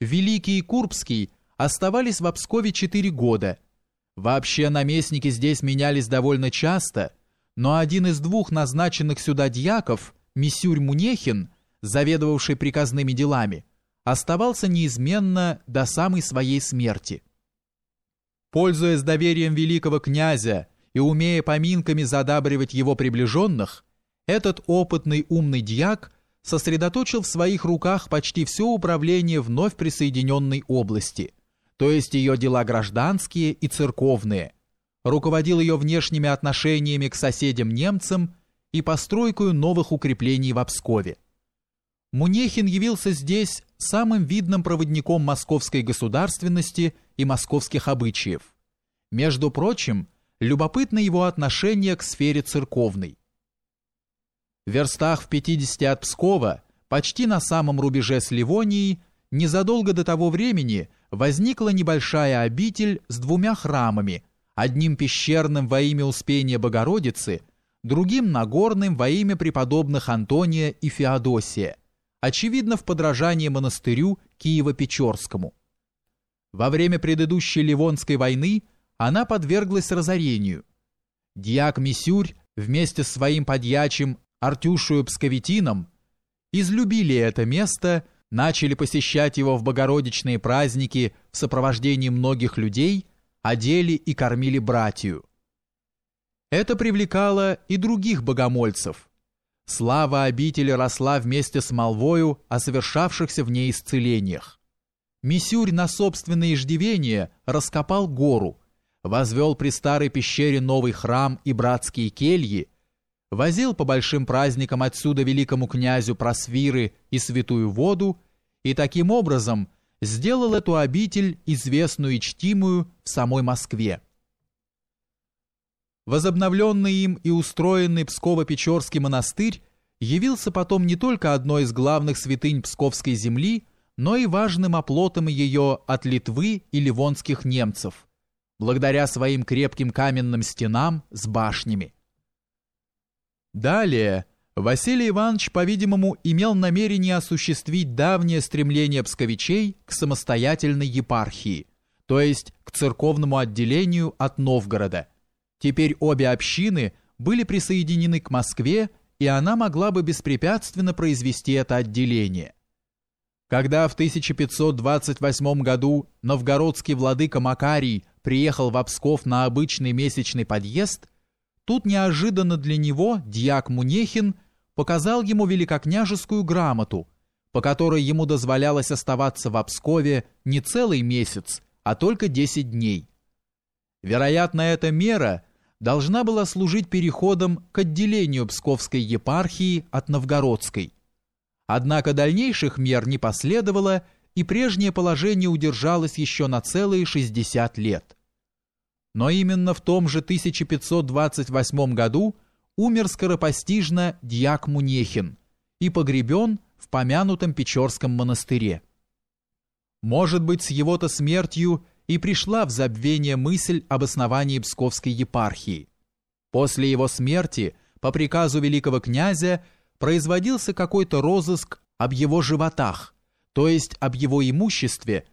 Великий и Курбский оставались в Обскове четыре года. Вообще наместники здесь менялись довольно часто, но один из двух назначенных сюда дьяков, Мисюрь Мунехин, заведовавший приказными делами, оставался неизменно до самой своей смерти. Пользуясь доверием великого князя и умея поминками задабривать его приближенных, этот опытный умный дьяк сосредоточил в своих руках почти все управление вновь присоединенной области, то есть ее дела гражданские и церковные, руководил ее внешними отношениями к соседям-немцам и постройкой новых укреплений в Обскове. Мунехин явился здесь самым видным проводником московской государственности и московских обычаев. Между прочим, любопытно его отношение к сфере церковной. В верстах в 50 от Пскова, почти на самом рубеже с Ливонией, незадолго до того времени возникла небольшая обитель с двумя храмами, одним пещерным во имя Успения Богородицы, другим Нагорным во имя преподобных Антония и Феодосия – очевидно в подражании монастырю Киево-Печорскому. Во время предыдущей Ливонской войны она подверглась разорению. Дьяк Мисюрь вместе с своим подьячим Артюшую Псковитином излюбили это место, начали посещать его в богородичные праздники в сопровождении многих людей, одели и кормили братью. Это привлекало и других богомольцев, Слава обители росла вместе с молвою о совершавшихся в ней исцелениях. Мисюрь на собственное иждивение раскопал гору, возвел при старой пещере новый храм и братские кельи, возил по большим праздникам отсюда великому князю просвиры и святую воду и таким образом сделал эту обитель известную и чтимую в самой Москве. Возобновленный им и устроенный Псково-Печорский монастырь явился потом не только одной из главных святынь Псковской земли, но и важным оплотом ее от Литвы и ливонских немцев, благодаря своим крепким каменным стенам с башнями. Далее Василий Иванович, по-видимому, имел намерение осуществить давнее стремление псковичей к самостоятельной епархии, то есть к церковному отделению от Новгорода – Теперь обе общины были присоединены к Москве, и она могла бы беспрепятственно произвести это отделение. Когда в 1528 году новгородский владыка Макарий приехал в Псков на обычный месячный подъезд, тут неожиданно для него дьяк Мунехин показал ему великокняжескую грамоту, по которой ему дозволялось оставаться в Пскове не целый месяц, а только 10 дней. Вероятно, эта мера – должна была служить переходом к отделению Псковской епархии от Новгородской. Однако дальнейших мер не последовало, и прежнее положение удержалось еще на целые 60 лет. Но именно в том же 1528 году умер скоропостижно дьяк Мунехин и погребен в помянутом Печорском монастыре. Может быть, с его-то смертью – и пришла в забвение мысль об основании Псковской епархии. После его смерти, по приказу великого князя, производился какой-то розыск об его животах, то есть об его имуществе,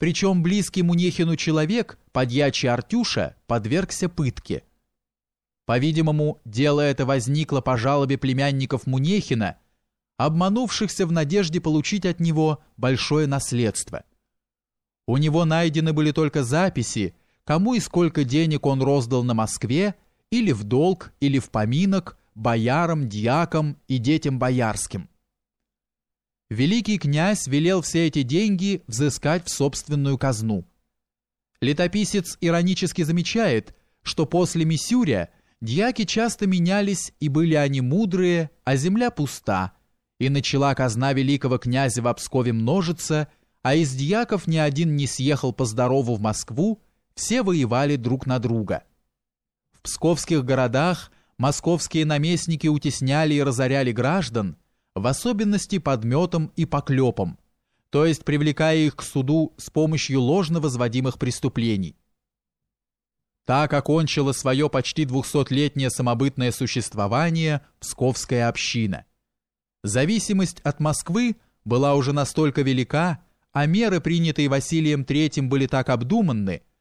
причем близкий Мунехину человек, подьячий Артюша, подвергся пытке. По-видимому, дело это возникло по жалобе племянников Мунехина, обманувшихся в надежде получить от него большое наследство. У него найдены были только записи, кому и сколько денег он роздал на Москве, или в долг, или в поминок, боярам, дьякам и детям боярским. Великий князь велел все эти деньги взыскать в собственную казну. Летописец иронически замечает, что после Мисюря дьяки часто менялись и были они мудрые, а земля пуста, и начала казна великого князя в Обскове множиться – а из дьяков ни один не съехал по здорову в Москву, все воевали друг на друга. В псковских городах московские наместники утесняли и разоряли граждан, в особенности подметом и поклепом, то есть привлекая их к суду с помощью ложно возводимых преступлений. Так окончила свое почти двухсотлетнее самобытное существование Псковская община. Зависимость от Москвы была уже настолько велика, а меры, принятые Василием III, были так обдуманны,